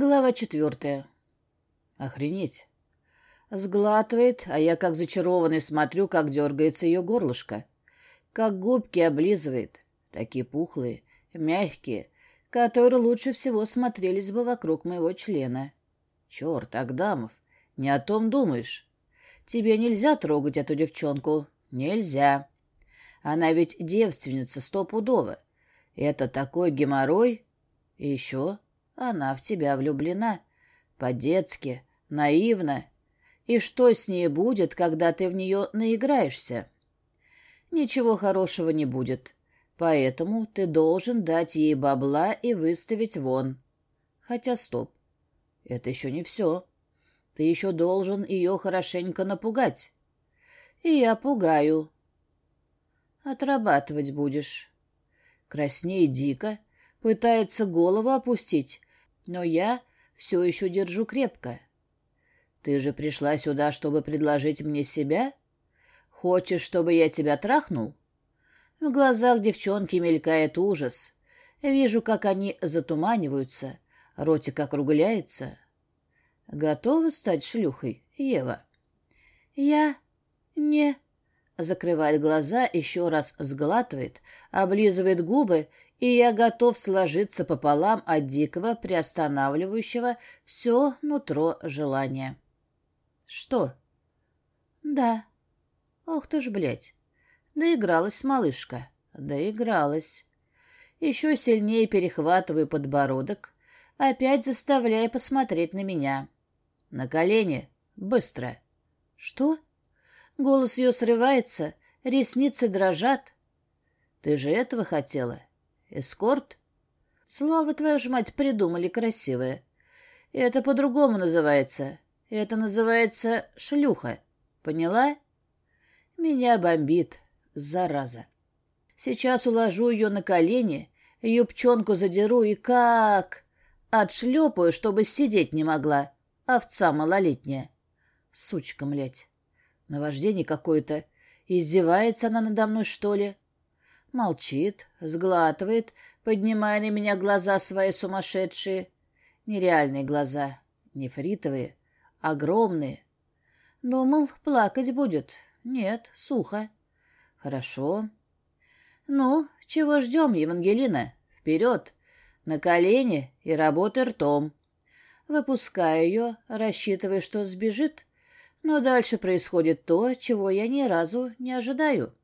Глава четвертая. Охренеть. Сглатывает, а я как зачарованный смотрю, как дергается ее горлышко. Как губки облизывает. Такие пухлые, мягкие, которые лучше всего смотрелись бы вокруг моего члена. Черт, Агдамов, не о том думаешь. Тебе нельзя трогать эту девчонку. Нельзя. Она ведь девственница стопудово. Это такой геморрой. И еще она в тебя влюблена. По-детски, наивно. И что с ней будет, когда ты в нее наиграешься? Ничего хорошего не будет. Поэтому ты должен дать ей бабла и выставить вон. Хотя стоп. Это еще не все. Ты еще должен ее хорошенько напугать. И я пугаю. Отрабатывать будешь. Краснеет дико, пытается голову опустить, но я все еще держу крепко. Ты же пришла сюда, чтобы предложить мне себя? Хочешь, чтобы я тебя трахнул? В глазах девчонки мелькает ужас. Вижу, как они затуманиваются, ротик округляется. Готова стать шлюхой, Ева? Я не... Закрывает глаза, еще раз сглатывает, облизывает губы и я готов сложиться пополам от дикого, приостанавливающего все нутро желания. Что? Да. Ох ты ж, блядь. Доигралась малышка. Доигралась. Еще сильнее перехватываю подбородок, опять заставляя посмотреть на меня. На колени. Быстро. Что? Голос ее срывается, ресницы дрожат. Ты же этого хотела? Эскорт? Слово, твою ж мать, придумали красивое. Это по-другому называется. Это называется шлюха. Поняла? Меня бомбит, зараза. Сейчас уложу ее на колени, юбчонку задеру и как... Отшлепаю, чтобы сидеть не могла. Овца малолетняя. Сучка, млять. Наваждение какое-то. Издевается она надо мной, что ли? Молчит, сглатывает, поднимая на меня глаза свои сумасшедшие. Нереальные глаза, нефритовые, огромные. Думал, плакать будет. Нет, сухо. Хорошо. Ну, чего ждем, Евангелина? Вперед! На колени и работай ртом. Выпускаю ее, рассчитывая, что сбежит, но дальше происходит то, чего я ни разу не ожидаю.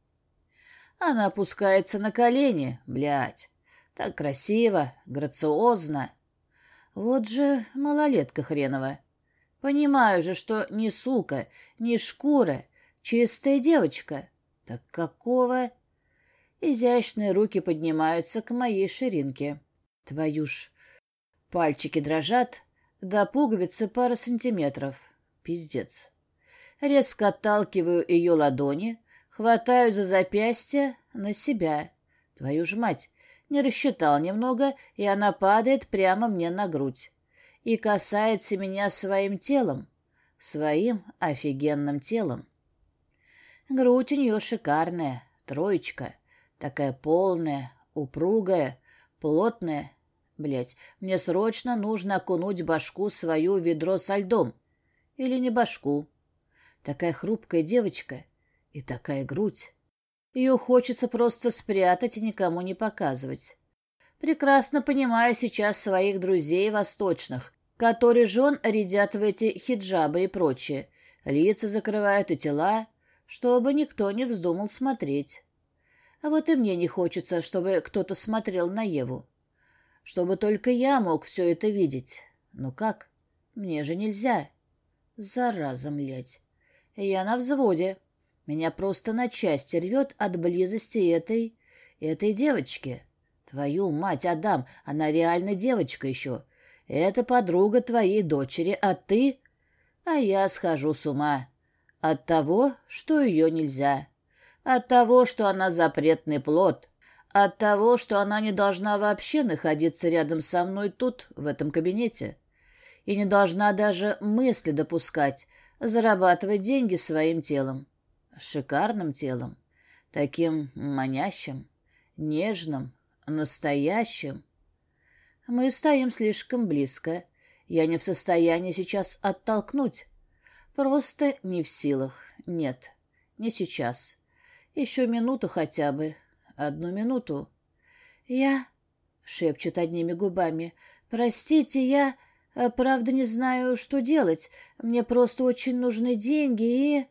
Она опускается на колени, блядь. Так красиво, грациозно. Вот же малолетка хренова. Понимаю же, что не сука, не шкура, чистая девочка. Так какого... Изящные руки поднимаются к моей ширинке. Твою ж... Пальчики дрожат, до пуговицы пара сантиметров. Пиздец. Резко отталкиваю ее ладони, Хватаю за запястье на себя. Твою ж мать, не рассчитал немного, и она падает прямо мне на грудь. И касается меня своим телом, своим офигенным телом. Грудь у нее шикарная, троечка, такая полная, упругая, плотная. Блять, мне срочно нужно окунуть башку свою в ведро со льдом. Или не башку. Такая хрупкая девочка — и такая грудь. Ее хочется просто спрятать и никому не показывать. Прекрасно понимаю сейчас своих друзей восточных, которые жен рядят в эти хиджабы и прочее, лица закрывают и тела, чтобы никто не вздумал смотреть. А вот и мне не хочется, чтобы кто-то смотрел на Еву. Чтобы только я мог все это видеть. Ну как? Мне же нельзя. Зараза, млядь. Я на взводе. Меня просто на части рвет от близости этой... этой девочки. Твою мать, Адам, она реально девочка еще. Это подруга твоей дочери, а ты... А я схожу с ума. От того, что ее нельзя. От того, что она запретный плод. От того, что она не должна вообще находиться рядом со мной тут, в этом кабинете. И не должна даже мысли допускать, зарабатывать деньги своим телом шикарным телом, таким манящим, нежным, настоящим. Мы стоим слишком близко, Я не в состоянии сейчас оттолкнуть. Просто не в силах. Нет, не сейчас. Еще минуту хотя бы. Одну минуту. Я... — шепчет одними губами. «Простите, я, э, правда, не знаю, что делать. Мне просто очень нужны деньги и...»